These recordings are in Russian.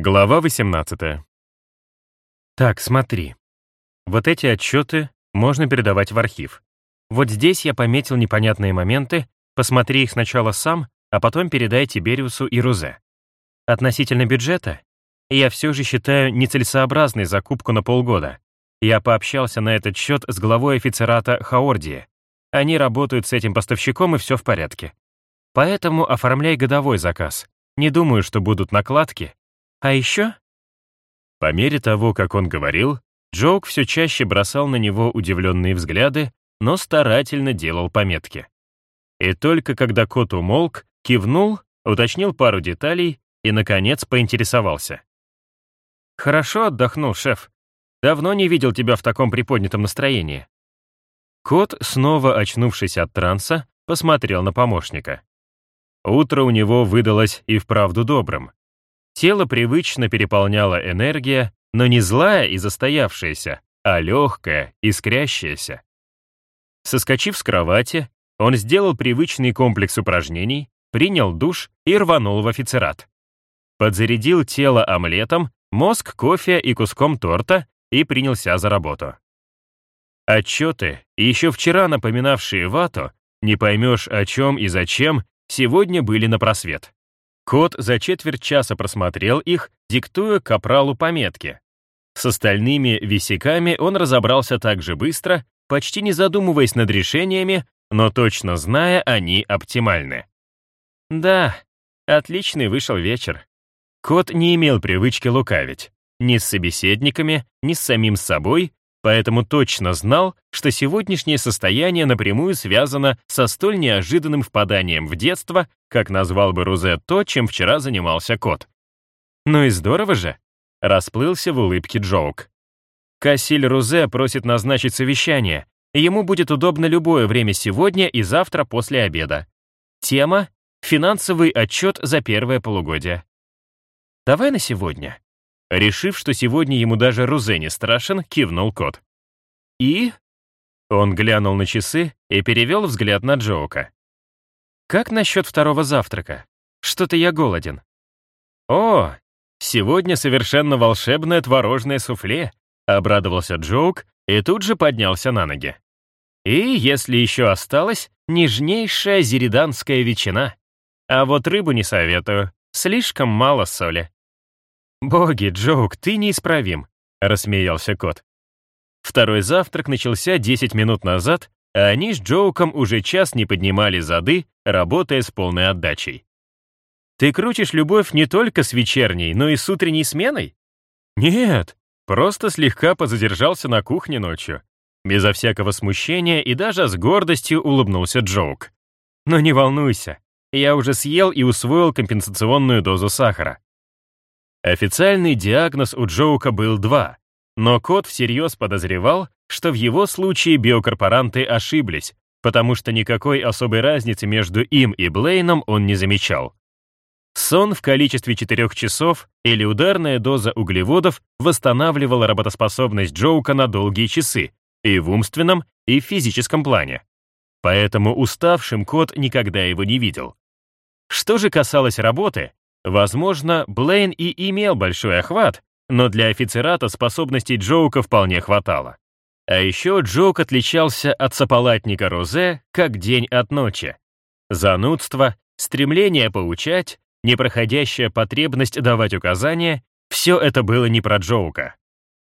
Глава 18. Так, смотри. Вот эти отчеты можно передавать в архив. Вот здесь я пометил непонятные моменты, посмотри их сначала сам, а потом передай Тибериусу и Рузе. Относительно бюджета, я все же считаю нецелесообразной закупку на полгода. Я пообщался на этот счет с главой офицерата Хаордии. Они работают с этим поставщиком, и все в порядке. Поэтому оформляй годовой заказ. Не думаю, что будут накладки, а еще?» По мере того, как он говорил, Джоук все чаще бросал на него удивленные взгляды, но старательно делал пометки. И только когда кот умолк, кивнул, уточнил пару деталей и, наконец, поинтересовался. «Хорошо отдохнул, шеф. Давно не видел тебя в таком приподнятом настроении». Кот, снова очнувшись от транса, посмотрел на помощника. Утро у него выдалось и вправду добрым. Тело привычно переполняла энергия, но не злая и застоявшаяся, а легкая, искрящаяся. Соскочив с кровати, он сделал привычный комплекс упражнений, принял душ и рванул в офицерат. Подзарядил тело омлетом, мозг кофе и куском торта и принялся за работу. Отчеты, еще вчера напоминавшие вату, не поймешь о чем и зачем, сегодня были на просвет. Кот за четверть часа просмотрел их, диктуя капралу пометки. С остальными висяками он разобрался так же быстро, почти не задумываясь над решениями, но точно зная, они оптимальны. Да, отличный вышел вечер. Кот не имел привычки лукавить. Ни с собеседниками, ни с самим собой, поэтому точно знал, что сегодняшнее состояние напрямую связано со столь неожиданным впаданием в детство, как назвал бы Рузе то, чем вчера занимался кот. «Ну и здорово же!» — расплылся в улыбке Джоук. Кассиль Рузе просит назначить совещание, ему будет удобно любое время сегодня и завтра после обеда. Тема — финансовый отчет за первое полугодие. Давай на сегодня. Решив, что сегодня ему даже Рузе не страшен, кивнул кот. «И?» Он глянул на часы и перевел взгляд на Джоука. «Как насчет второго завтрака? Что-то я голоден». «О, сегодня совершенно волшебное творожное суфле», обрадовался Джоук и тут же поднялся на ноги. «И, если еще осталось, нежнейшая зериданская ветчина. А вот рыбу не советую, слишком мало соли». «Боги, Джоук, ты неисправим», — рассмеялся кот. Второй завтрак начался 10 минут назад, а они с Джоуком уже час не поднимали зады, работая с полной отдачей. «Ты крутишь любовь не только с вечерней, но и с утренней сменой?» «Нет, просто слегка позадержался на кухне ночью». Безо всякого смущения и даже с гордостью улыбнулся Джоук. «Но не волнуйся, я уже съел и усвоил компенсационную дозу сахара. Официальный диагноз у Джоука был два, но кот всерьез подозревал, что в его случае биокорпоранты ошиблись, потому что никакой особой разницы между им и Блейном он не замечал. Сон в количестве 4 часов или ударная доза углеводов восстанавливала работоспособность Джоука на долгие часы и в умственном, и в физическом плане. Поэтому уставшим кот никогда его не видел. Что же касалось работы, Возможно, Блейн и имел большой охват, но для офицерата способностей Джоука вполне хватало. А еще Джоук отличался от сополатника Розе как день от ночи. Занудство, стремление поучать, непроходящая потребность давать указания — все это было не про Джоука.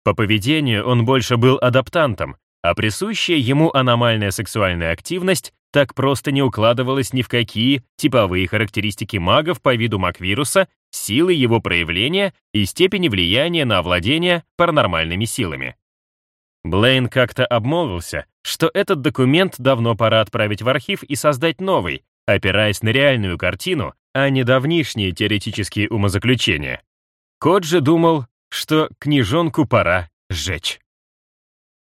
По поведению он больше был адаптантом, а присущая ему аномальная сексуальная активность так просто не укладывалась ни в какие типовые характеристики магов по виду Маквируса, силы его проявления и степени влияния на овладение паранормальными силами. Блейн как-то обмолвился, что этот документ давно пора отправить в архив и создать новый, опираясь на реальную картину, а не давнишние теоретические умозаключения. Кот же думал, что книжонку пора сжечь.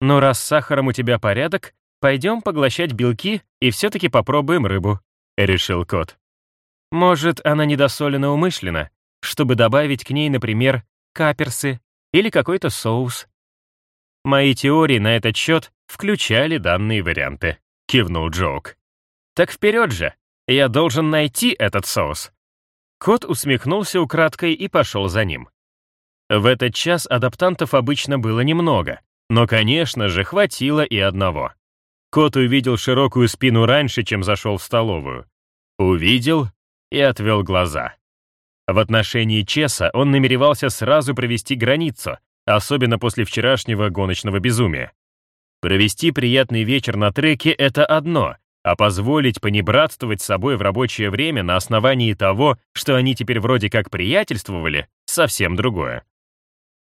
Но раз с сахаром у тебя порядок, «Пойдем поглощать белки и все-таки попробуем рыбу», — решил кот. «Может, она недосолена умышленно, чтобы добавить к ней, например, каперсы или какой-то соус». «Мои теории на этот счет включали данные варианты», — кивнул Джоук. «Так вперед же! Я должен найти этот соус». Кот усмехнулся украдкой и пошел за ним. В этот час адаптантов обычно было немного, но, конечно же, хватило и одного. Кот увидел широкую спину раньше, чем зашел в столовую. Увидел и отвел глаза. В отношении Чеса он намеревался сразу провести границу, особенно после вчерашнего гоночного безумия. Провести приятный вечер на треке — это одно, а позволить понебратствовать с собой в рабочее время на основании того, что они теперь вроде как приятельствовали, совсем другое.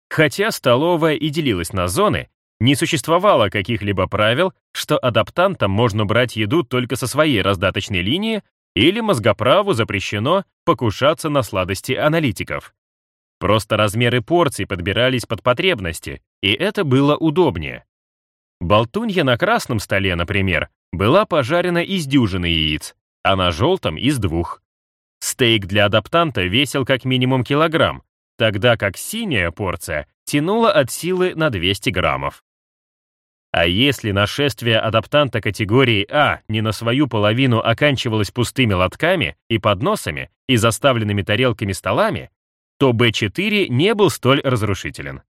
Хотя столовая и делилась на зоны, не существовало каких-либо правил, что адаптантам можно брать еду только со своей раздаточной линии или мозгоправу запрещено покушаться на сладости аналитиков. Просто размеры порций подбирались под потребности, и это было удобнее. Болтунья на красном столе, например, была пожарена из дюжины яиц, а на желтом — из двух. Стейк для адаптанта весил как минимум килограмм, тогда как синяя порция тянула от силы на 200 граммов. А если нашествие адаптанта категории А не на свою половину оканчивалось пустыми лотками и подносами и заставленными тарелками столами, то Б4 не был столь разрушителен.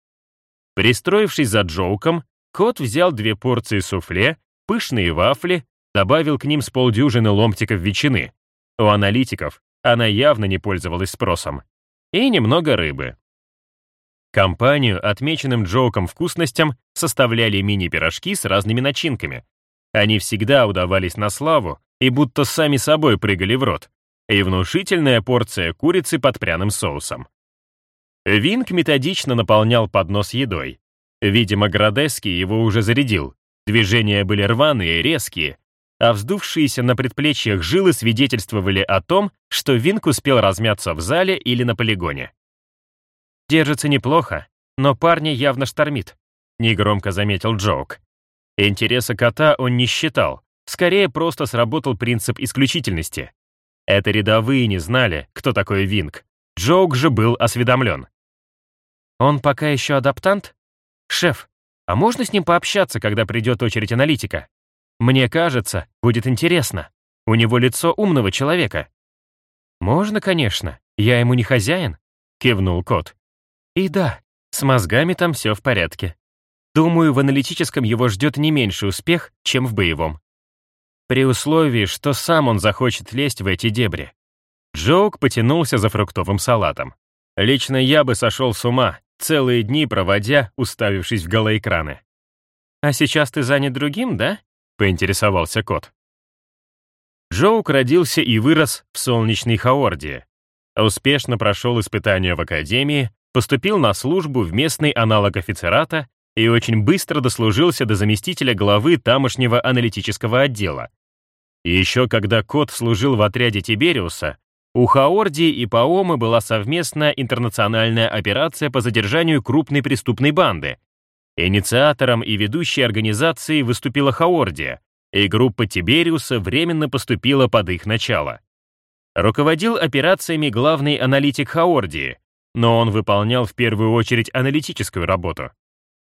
Пристроившись за Джоуком, кот взял две порции суфле, пышные вафли, добавил к ним с полдюжины ломтиков ветчины. У аналитиков она явно не пользовалась спросом. И немного рыбы. Компанию, отмеченным Джоуком вкусностям, составляли мини-пирожки с разными начинками. Они всегда удавались на славу и будто сами собой прыгали в рот. И внушительная порция курицы под пряным соусом. Винк методично наполнял поднос едой. Видимо, Градески его уже зарядил. Движения были рваные, резкие, а вздувшиеся на предплечьях жилы свидетельствовали о том, что Винк успел размяться в зале или на полигоне. «Держится неплохо, но парня явно штормит», — негромко заметил Джоук. Интереса кота он не считал, скорее просто сработал принцип исключительности. Это рядовые не знали, кто такой Винг. Джоук же был осведомлен. «Он пока еще адаптант? Шеф, а можно с ним пообщаться, когда придет очередь аналитика? Мне кажется, будет интересно. У него лицо умного человека». «Можно, конечно. Я ему не хозяин», — кивнул кот. И да, с мозгами там все в порядке. Думаю, в аналитическом его ждет не меньший успех, чем в боевом. При условии, что сам он захочет лезть в эти дебри. Джоук потянулся за фруктовым салатом. Лично я бы сошел с ума, целые дни проводя, уставившись в голоэкраны. «А сейчас ты занят другим, да?» — поинтересовался кот. Джоук родился и вырос в солнечной Хаордии. Успешно прошел испытания в академии, поступил на службу в местный аналог офицерата и очень быстро дослужился до заместителя главы тамошнего аналитического отдела. Еще когда Кот служил в отряде Тибериуса, у Хаордии и Паомы была совместная интернациональная операция по задержанию крупной преступной банды. Инициатором и ведущей организацией выступила Хаордия, и группа Тибериуса временно поступила под их начало. Руководил операциями главный аналитик Хаордии, но он выполнял в первую очередь аналитическую работу.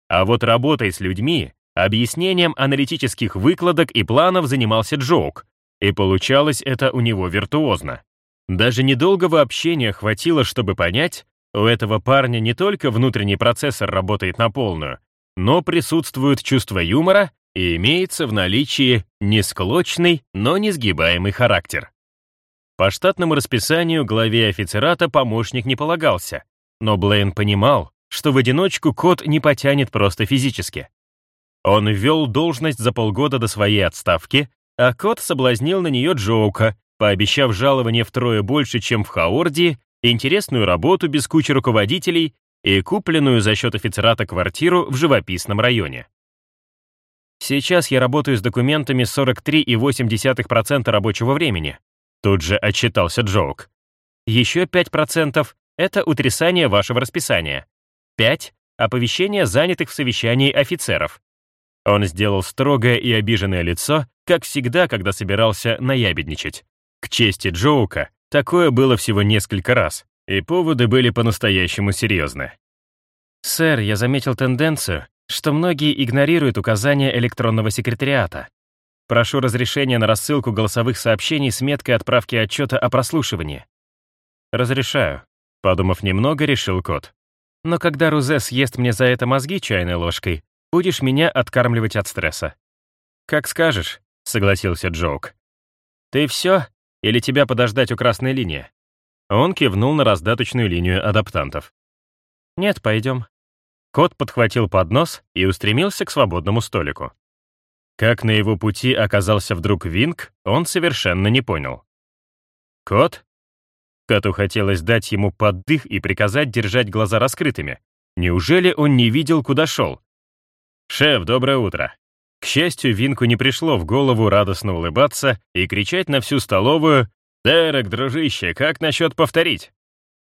А вот работой с людьми, объяснением аналитических выкладок и планов занимался Джоук, и получалось это у него виртуозно. Даже недолгого общения хватило, чтобы понять, у этого парня не только внутренний процессор работает на полную, но присутствует чувство юмора и имеется в наличии несклочный, но несгибаемый характер. По штатному расписанию главе офицерата помощник не полагался, но Блейн понимал, что в одиночку кот не потянет просто физически. Он ввел должность за полгода до своей отставки, а кот соблазнил на нее Джоука, пообещав жалование втрое больше, чем в Хаордии, интересную работу без кучи руководителей и купленную за счет офицерата квартиру в живописном районе. Сейчас я работаю с документами 43,8% рабочего времени, Тут же отчитался Джоук. Еще 5% — это утрясание вашего расписания. 5 — оповещение занятых в совещании офицеров. Он сделал строгое и обиженное лицо, как всегда, когда собирался наябедничать. К чести Джоука, такое было всего несколько раз, и поводы были по-настоящему серьезны. «Сэр, я заметил тенденцию, что многие игнорируют указания электронного секретариата. Прошу разрешения на рассылку голосовых сообщений с меткой отправки отчета о прослушивании. Разрешаю. Подумав немного, решил кот. Но когда Рузе съест мне за это мозги чайной ложкой, будешь меня откармливать от стресса». «Как скажешь», — согласился Джоук. «Ты все? Или тебя подождать у красной линии?» Он кивнул на раздаточную линию адаптантов. «Нет, пойдем». Кот подхватил поднос и устремился к свободному столику. Как на его пути оказался вдруг Винг, он совершенно не понял. «Кот?» Коту хотелось дать ему поддых и приказать держать глаза раскрытыми. Неужели он не видел, куда шел? «Шеф, доброе утро!» К счастью, Винку не пришло в голову радостно улыбаться и кричать на всю столовую «Дерек, дружище, как насчет повторить?»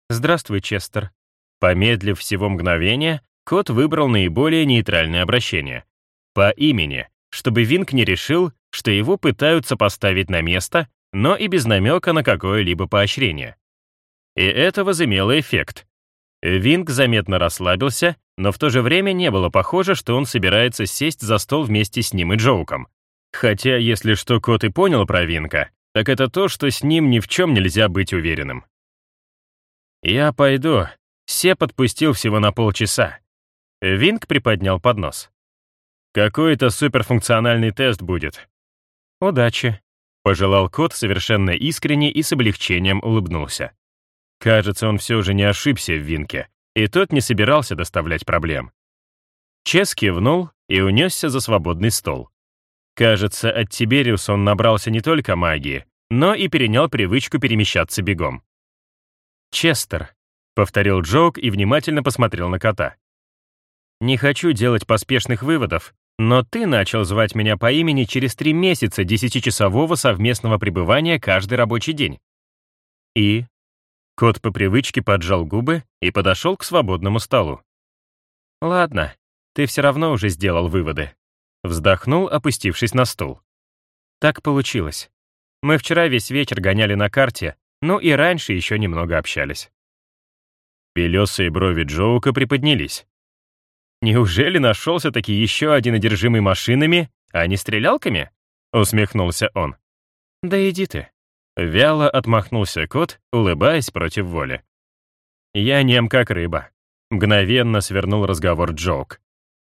«Здравствуй, Честер». Помедлив всего мгновения, кот выбрал наиболее нейтральное обращение. По имени, чтобы Винк не решил, что его пытаются поставить на место, но и без намека на какое-либо поощрение. И это возымело эффект. Винк заметно расслабился, но в то же время не было похоже, что он собирается сесть за стол вместе с ним и Джоуком. Хотя, если что кот и понял про Винка, так это то, что с ним ни в чем нельзя быть уверенным. «Я пойду». Се подпустил всего на полчаса. Винк приподнял поднос. «Какой-то суперфункциональный тест будет». «Удачи», — пожелал кот совершенно искренне и с облегчением улыбнулся. Кажется, он все же не ошибся в Винке, и тот не собирался доставлять проблем. Чес кивнул и унесся за свободный стол. Кажется, от Тибериус он набрался не только магии, но и перенял привычку перемещаться бегом. «Честер», — повторил Джоук и внимательно посмотрел на кота. «Не хочу делать поспешных выводов, но ты начал звать меня по имени через три месяца десятичасового совместного пребывания каждый рабочий день. И...» Кот по привычке поджал губы и подошел к свободному столу. «Ладно, ты все равно уже сделал выводы. Вздохнул, опустившись на стул. Так получилось. Мы вчера весь вечер гоняли на карте, ну и раньше еще немного общались. Белесые брови Джоука приподнялись. «Неужели нашелся-таки еще один одержимый машинами, а не стрелялками?» — усмехнулся он. «Да иди ты». Вяло отмахнулся кот, улыбаясь против воли. «Я нем как рыба», — мгновенно свернул разговор Джоук.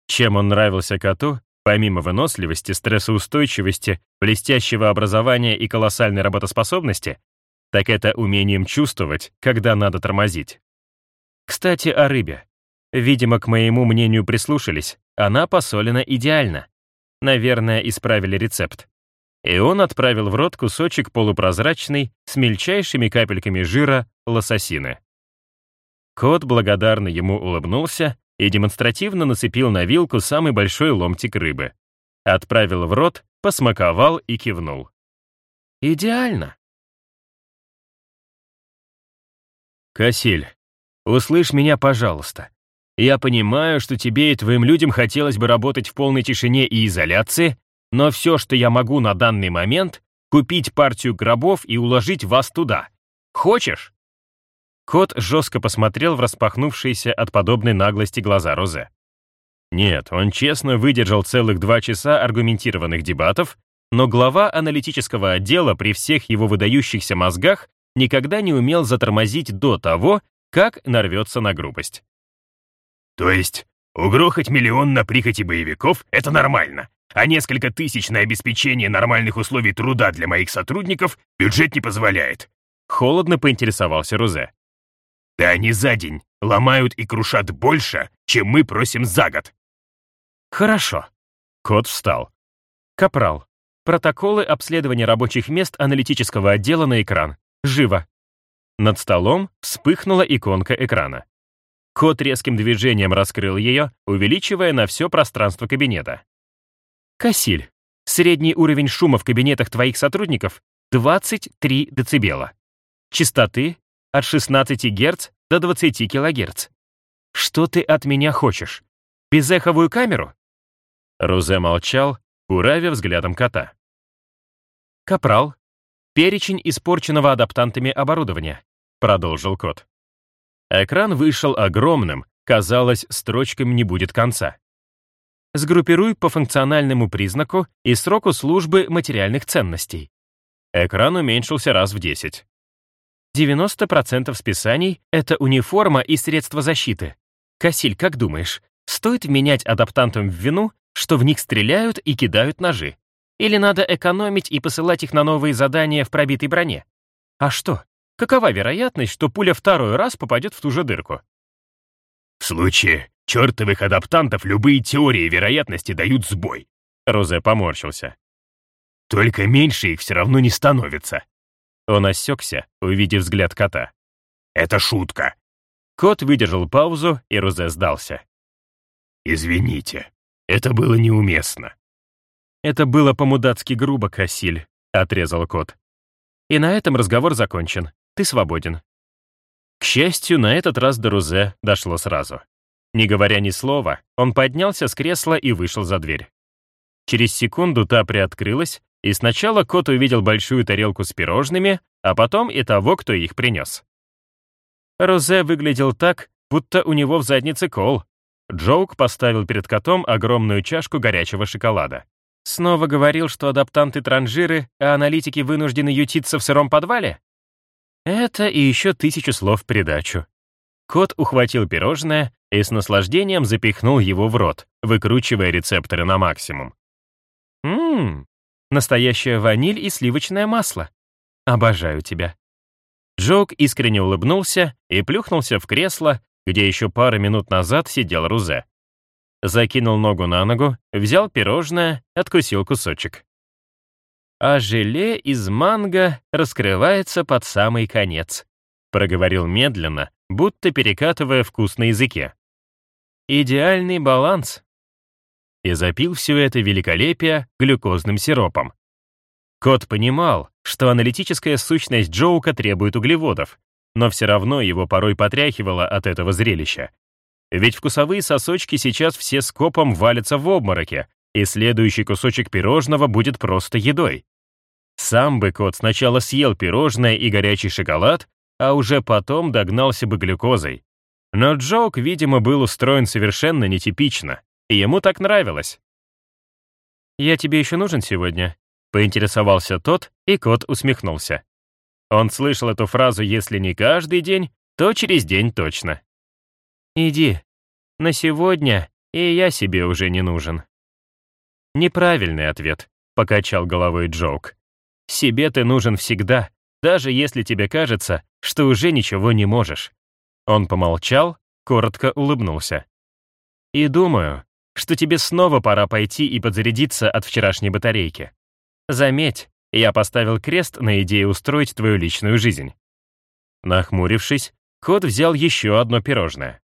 Чем он нравился коту, Помимо выносливости, стрессоустойчивости, блестящего образования и колоссальной работоспособности, так это умением чувствовать, когда надо тормозить. Кстати, о рыбе. Видимо, к моему мнению прислушались, она посолена идеально. Наверное, исправили рецепт. И он отправил в рот кусочек полупрозрачный с мельчайшими капельками жира лососины. Кот благодарно ему улыбнулся и демонстративно нацепил на вилку самый большой ломтик рыбы. Отправил в рот, посмаковал и кивнул. «Идеально!» «Кассиль, услышь меня, пожалуйста. Я понимаю, что тебе и твоим людям хотелось бы работать в полной тишине и изоляции, но все, что я могу на данный момент, купить партию гробов и уложить вас туда. Хочешь?» Кот жестко посмотрел в распахнувшиеся от подобной наглости глаза Розе. Нет, он честно выдержал целых два часа аргументированных дебатов, но глава аналитического отдела при всех его выдающихся мозгах никогда не умел затормозить до того, как нарвется на грубость. То есть, угрохать миллион на прихоти боевиков — это нормально, а несколько тысяч на обеспечение нормальных условий труда для моих сотрудников бюджет не позволяет. Холодно поинтересовался Рузе. Да они за день ломают и крушат больше, чем мы просим за год. Хорошо. Кот встал. Капрал. Протоколы обследования рабочих мест аналитического отдела на экран. Живо. Над столом вспыхнула иконка экрана. Кот резким движением раскрыл ее, увеличивая на все пространство кабинета. Кассиль. Средний уровень шума в кабинетах твоих сотрудников 23 дБ. Частоты от 16 Гц до 20 кГц. Что ты от меня хочешь? Безэховую камеру?» Рузе молчал, уравив взглядом кота. «Капрал, перечень испорченного адаптантами оборудования», — продолжил кот. Экран вышел огромным, казалось, строчками не будет конца. Сгруппируй по функциональному признаку и сроку службы материальных ценностей. Экран уменьшился раз в 10. 90% списаний — это униформа и средства защиты. Кассиль, как думаешь, стоит менять адаптантам в вину, что в них стреляют и кидают ножи? Или надо экономить и посылать их на новые задания в пробитой броне? А что? Какова вероятность, что пуля второй раз попадет в ту же дырку? В случае чертовых адаптантов любые теории вероятности дают сбой. Розе поморщился. Только меньше их все равно не становится. Он осекся, увидев взгляд кота. Это шутка. Кот выдержал паузу, и Розе сдался. «Извините, это было неуместно». «Это было по-мудацки грубо, Кассиль», — отрезал кот. «И на этом разговор закончен. Ты свободен». К счастью, на этот раз до Рузе дошло сразу. Не говоря ни слова, он поднялся с кресла и вышел за дверь. Через секунду та приоткрылась, и сначала кот увидел большую тарелку с пирожными, а потом и того, кто их принес. Розе выглядел так, будто у него в заднице кол. Джоук поставил перед котом огромную чашку горячего шоколада. Снова говорил, что адаптанты транжиры, а аналитики вынуждены ютиться в сыром подвале? Это и еще тысячу слов в придачу. Кот ухватил пирожное и с наслаждением запихнул его в рот, выкручивая рецепторы на максимум. Ммм, настоящая ваниль и сливочное масло. Обожаю тебя. Джок искренне улыбнулся и плюхнулся в кресло, где еще пару минут назад сидел Рузе. Закинул ногу на ногу, взял пирожное, откусил кусочек. А желе из манго раскрывается под самый конец, проговорил медленно, будто перекатывая вкус на языке. Идеальный баланс. И запил все это великолепие глюкозным сиропом. Кот понимал, что аналитическая сущность Джоука требует углеводов, но все равно его порой потряхивало от этого зрелища. Ведь вкусовые сосочки сейчас все скопом валятся в обмороке, и следующий кусочек пирожного будет просто едой. Сам бы кот сначала съел пирожное и горячий шоколад, а уже потом догнался бы глюкозой. Но Джоук, видимо, был устроен совершенно нетипично, и ему так нравилось. «Я тебе еще нужен сегодня?» Поинтересовался тот, и кот усмехнулся. Он слышал эту фразу, если не каждый день, то через день точно. «Иди. На сегодня и я себе уже не нужен». «Неправильный ответ», — покачал головой Джоук. «Себе ты нужен всегда, даже если тебе кажется, что уже ничего не можешь». Он помолчал, коротко улыбнулся. «И думаю, что тебе снова пора пойти и подзарядиться от вчерашней батарейки. Заметь, я поставил крест на идее устроить твою личную жизнь. Нахмурившись, кот взял еще одно пирожное.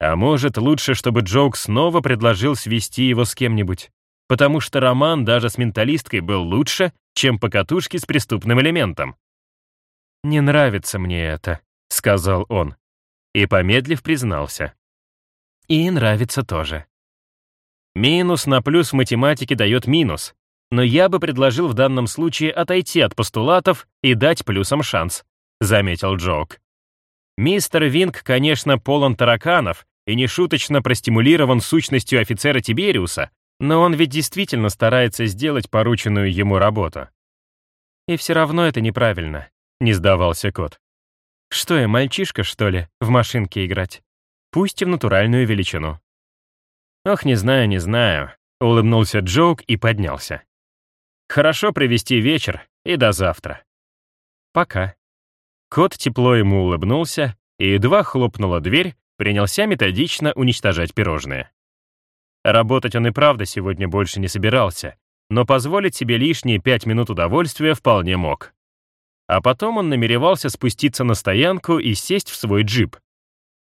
А может, лучше, чтобы Джоук снова предложил свести его с кем-нибудь, потому что роман даже с менталисткой был лучше, чем покатушки с преступным элементом. «Не нравится мне это», — сказал он. И, помедлив, признался. «И нравится тоже». Минус на плюс в математике дает минус, но я бы предложил в данном случае отойти от постулатов и дать плюсам шанс», — заметил Джок. Мистер Винг, конечно, полон тараканов и нешуточно простимулирован сущностью офицера Тибериуса, но он ведь действительно старается сделать порученную ему работу. «И все равно это неправильно», — не сдавался кот. «Что я, мальчишка, что ли, в машинке играть? Пусть и в натуральную величину». «Ох, не знаю, не знаю», — улыбнулся Джоук и поднялся. Хорошо провести вечер и до завтра. Пока. Кот тепло ему улыбнулся, и едва хлопнула дверь, принялся методично уничтожать пирожные. Работать он и правда сегодня больше не собирался, но позволить себе лишние пять минут удовольствия вполне мог. А потом он намеревался спуститься на стоянку и сесть в свой джип.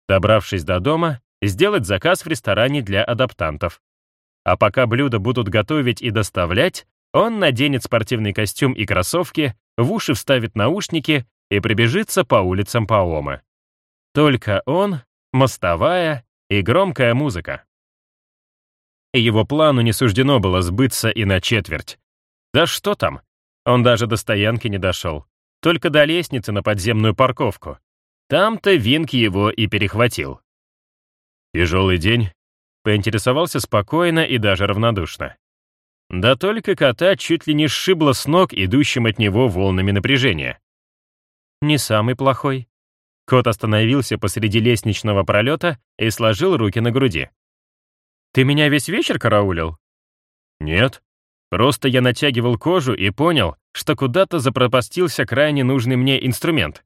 Добравшись до дома, сделать заказ в ресторане для адаптантов. А пока блюда будут готовить и доставлять, он наденет спортивный костюм и кроссовки, в уши вставит наушники и прибежится по улицам Паомы. Только он, мостовая и громкая музыка. Его плану не суждено было сбыться и на четверть. Да что там, он даже до стоянки не дошел, только до лестницы на подземную парковку. Там-то Винк его и перехватил. «Тяжелый день?» — поинтересовался спокойно и даже равнодушно. Да только кота чуть ли не сшибло с ног идущим от него волнами напряжения. «Не самый плохой». Кот остановился посреди лестничного пролета и сложил руки на груди. «Ты меня весь вечер караулил?» «Нет. Просто я натягивал кожу и понял, что куда-то запропастился крайне нужный мне инструмент».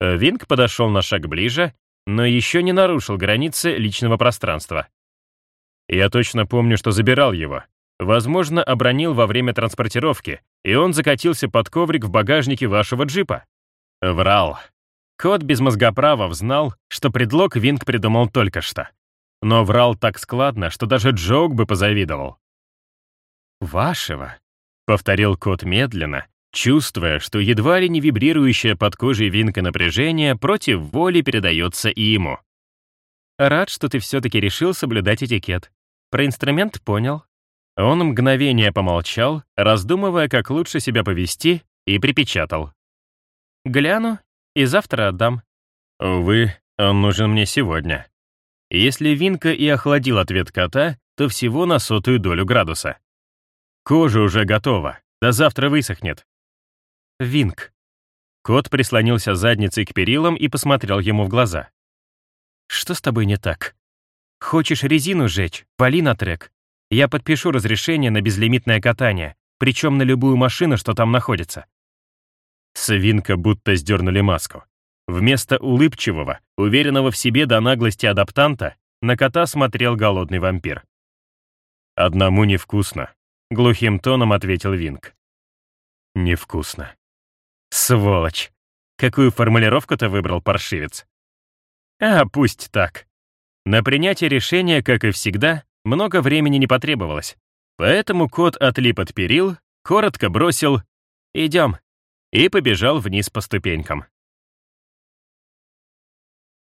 Винг подошел на шаг ближе, но еще не нарушил границы личного пространства. Я точно помню, что забирал его. Возможно, обронил во время транспортировки, и он закатился под коврик в багажнике вашего джипа. Врал. Кот без мозгоправов знал, что предлог Винг придумал только что. Но врал так складно, что даже Джоук бы позавидовал. «Вашего», — повторил кот медленно, чувствуя, что едва ли не вибрирующее под кожей Винка напряжение против воли передается и ему. «Рад, что ты все-таки решил соблюдать этикет. Про инструмент понял». Он мгновение помолчал, раздумывая, как лучше себя повести, и припечатал. «Гляну и завтра отдам». Увы, он нужен мне сегодня. Если Винка и охладил ответ кота, то всего на сотую долю градуса. Кожа уже готова, до завтра высохнет. Винк. Кот прислонился задницей к перилам и посмотрел ему в глаза. «Что с тобой не так? Хочешь резину сжечь? Вали на трек. Я подпишу разрешение на безлимитное катание, причем на любую машину, что там находится. Свинка будто сдернули маску. Вместо улыбчивого, уверенного в себе до наглости адаптанта, на кота смотрел голодный вампир. «Одному невкусно», — глухим тоном ответил Винг. «Невкусно». «Сволочь! Какую формулировку ты выбрал, паршивец?» «А, пусть так». На принятие решения, как и всегда, много времени не потребовалось. Поэтому кот отлип от перил, коротко бросил «Идем» и побежал вниз по ступенькам.